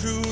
true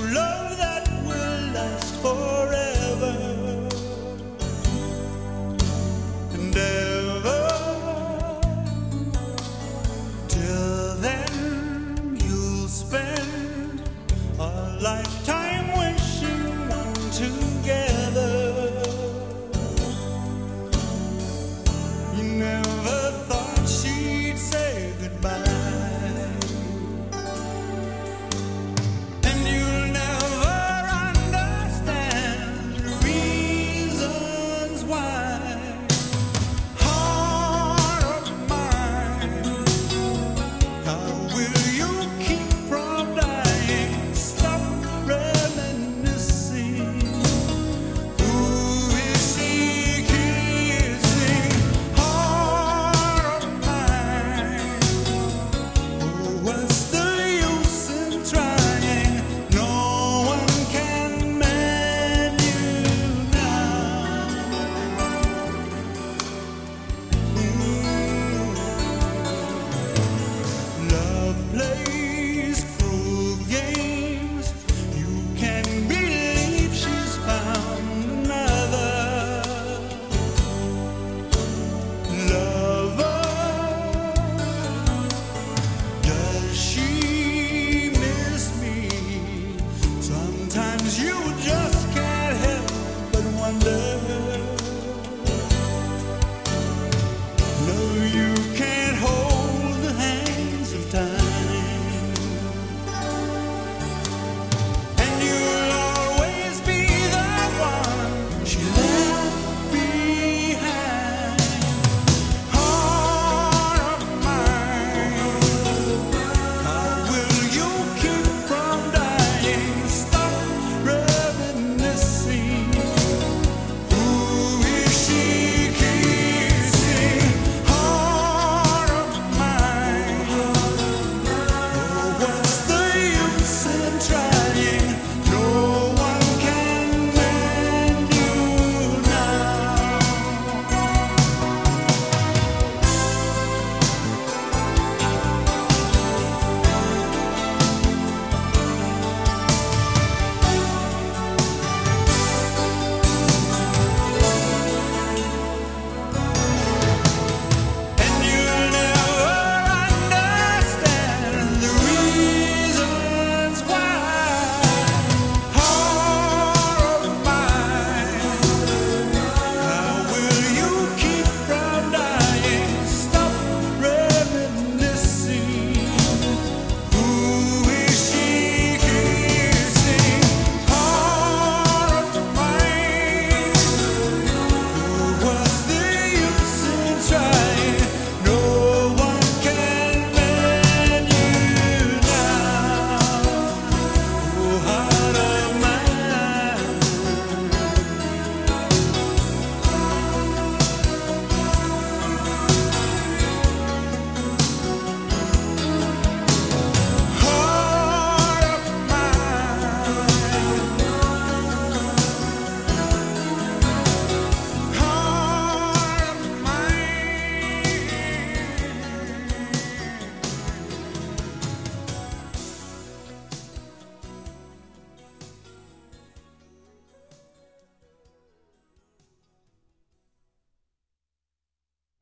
Sometimes you